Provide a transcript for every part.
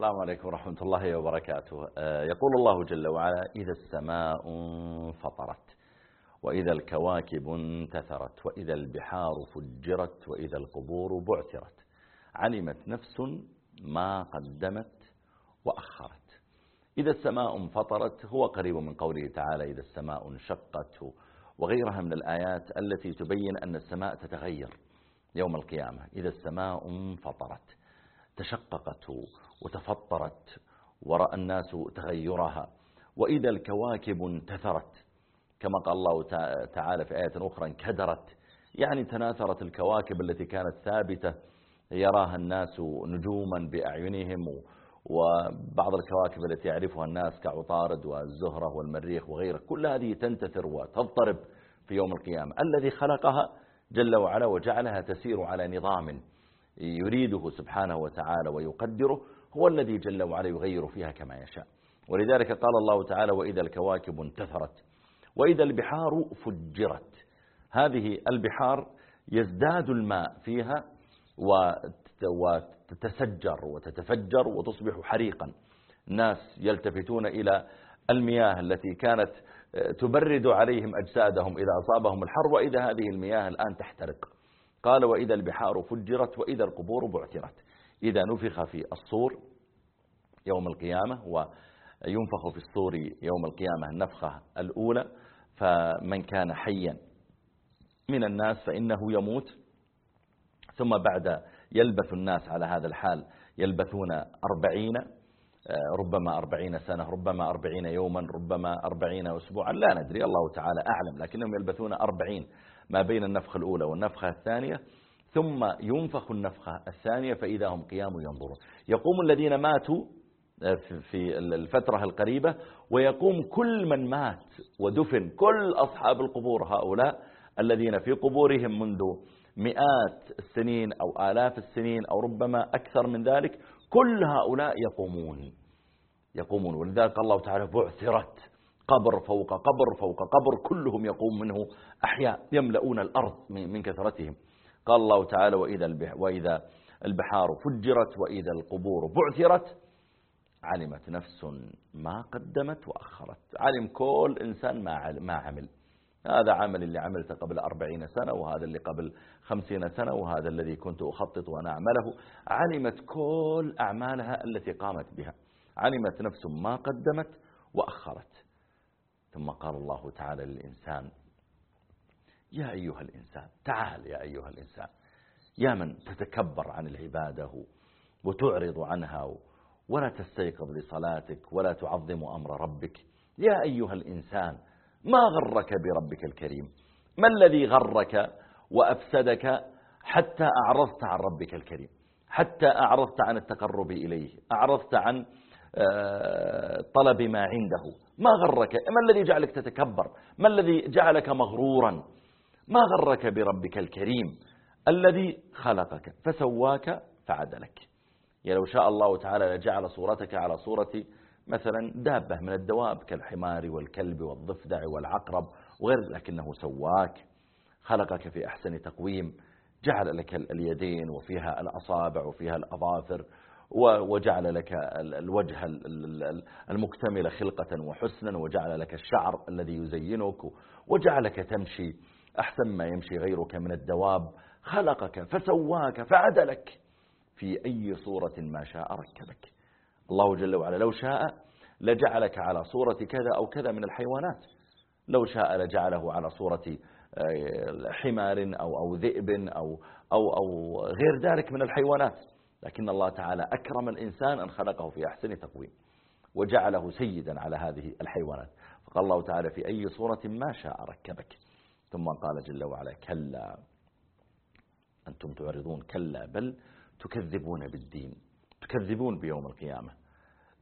السلام عليكم ورحمة الله وبركاته. آه، يقول الله جل وعلا إذا السماء فطرت وإذا الكواكب انتثرت وإذا البحار فجرت وإذا القبور بعثرت علمت نفس ما قدمت وأخرت. إذا السماء انفطرت هو قريب من قوله تعالى إذا السماء انشقت. وغيرها من الآيات التي تبين أن السماء تتغير يوم القيامة. إذا السماء انفطرت تشققت وتفطرت ورأى الناس تغيرها وإذا الكواكب انتثرت كما قال الله تعالى في آية أخرى انكدرت. يعني تناثرت الكواكب التي كانت ثابتة يراها الناس نجوما بأعينهم وبعض الكواكب التي يعرفها الناس كعطارد والزهرة والمريخ وغيره كل هذه تنتثر وتضطرب في يوم القيامة. الذي خلقها جل وعلا وجعلها تسير على نظام يريده سبحانه وتعالى ويقدره هو الذي جل وعلا يغير فيها كما يشاء. ولذلك قال الله تعالى وإذا الكواكب انتثرت وإذا البحار فجرت. هذه البحار يزداد الماء فيها وتتسجر وتتفجر وتصبح حريقا. الناس يلتفتون إلى المياه التي كانت تبرد عليهم أجسادهم إذا أصابهم الحر وإذا هذه المياه الآن تحترق. قال وإذا البحار فجرت وإذا القبور بعثرت. إذا نفخ في الصور يوم القيامة وينفخ في الصور يوم القيامة النفخة الأولى. فمن كان حيا من الناس فإنه يموت. ثم بعد يلبث الناس على هذا الحال يلبثون أربعين ربما أربعين سنة ربما أربعين يوما ربما أربعين أسبوعا. لا ندري الله تعالى أعلم. لكنهم يلبثون أربعين ما بين النفخة الأولى والنفخة الثانية ثم ينفخ النفخة الثانية فإذا هم قيام ينظرون يقوم الذين ماتوا آه، في الفترة القريبة ويقوم كل من مات ودفن كل أصحاب القبور هؤلاء الذين في قبورهم منذ مئات السنين أو آلاف السنين أو ربما أكثر من ذلك كل هؤلاء يقومون. يقومون. ولذلك الله تعالى بعثرت قبر فوق قبر فوق قبر كلهم يقوم منه أحياء يملؤون الأرض من كثرتهم. قال الله تعالى وإذا, وإذا البحار فجرت وإذا القبور بعثرت علمت نفس ما قدمت وأخرت. علم كل إنسان ما ما عمل. هذا عمل اللي عملته قبل أربعين سنة وهذا اللي قبل خمسين سنة وهذا الذي كنت أخطط وأنا أعمله. علمت كل أعمالها التي قامت بها. علمت نفس ما قدمت وأخرت. ثم قال الله تعالى للإنسان يا أيها الإنسان تعال يا أيها الإنسان يا من تتكبر عن العبادة وتعرض عنها ولا تستيقظ لصلاتك ولا تعظم أمر ربك. يا أيها الإنسان ما غرك بربك الكريم؟ ما الذي غرك وأفسدك حتى أعرضت عن ربك الكريم؟ حتى أعرضت عن التقرب إليه أعرضت عن طلب ما عنده. ما غرك؟ ما الذي جعلك تتكبر؟ ما الذي جعلك مغرورا؟ ما غرك بربك الكريم؟ الذي خلقك فسواك فعدلك. يعني لو شاء الله تعالى لجعل صورتك على صورة مثلا دابة من الدواب كالحمار والكلب والضفدع والعقرب وغير لكنه سواك خلقك في أحسن تقويم جعل لك اليدين وفيها الأصابع وفيها الأظافر وجعل لك الوجه المكتمل خلقة وحسنا وجعل لك الشعر الذي يزينك وجعلك تمشي أحسن ما يمشي غيرك من الدواب خلقك فسواك فعدلك في أي صورة ما شاء ركبك. الله جل وعلا لو شاء لجعلك على صورة كذا أو كذا من الحيوانات. لو شاء لجعله على صورة آه، حمار أو, أو ذئب أو, أو, أو غير ذلك من الحيوانات. لكن الله تعالى أكرم الإنسان أن خلقه في أحسن تقويم وجعله سيدا على هذه الحيوانات. فقال الله تعالى في أي صورة ما شاء ركبك. ثم قال جل وعلا كلا. أنتم تعرضون كلا بل تكذبون بالدين. تكذبون بيوم القيامة.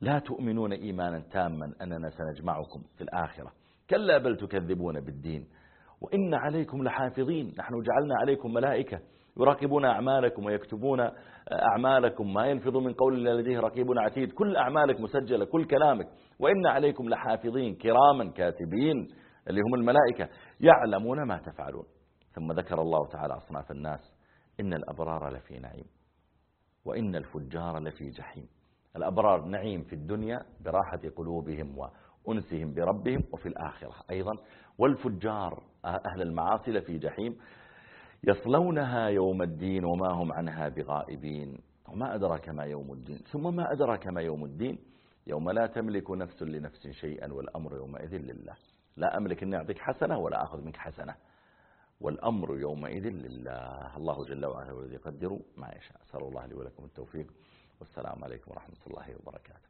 لا تؤمنون إيمانا تاما أننا سنجمعكم في الآخرة. كلا بل تكذبون بالدين. وإن عليكم لحافظين. نحن جعلنا عليكم ملائكة. يراقبون أعمالكم ويكتبون أعمالكم ما ينفض من قول الله لديه رقيب عتيد. كل أعمالك مسجلة كل كلامك. وإن عليكم لحافظين كراما كاتبين اللي هم الملائكة. يعلمون ما تفعلون. ثم ذكر الله تعالى أصناف الناس إن الأبرار لفي نعيم وإن الفجار لفي جحيم. الأبرار نعيم في الدنيا براحة قلوبهم وأنسهم بربهم وفي الآخرة أيضا. والفجار أهل المعاصي في جحيم. يصلونها يوم الدين وما هم عنها بغائبين. وما أدرك ما يوم الدين. ثم ما أدرك ما يوم الدين؟ يوم لا تملك نفس لنفس شيئا والأمر يومئذ لله. لا أملك أن أعطيك حسنة ولا أخذ منك حسنة. والأمر يومئذ لله. الله جل وعلا والذي يقدر ما يشاء. أسأل الله لي ولكم التوفيق. والسلام عليكم ورحمة الله وبركاته.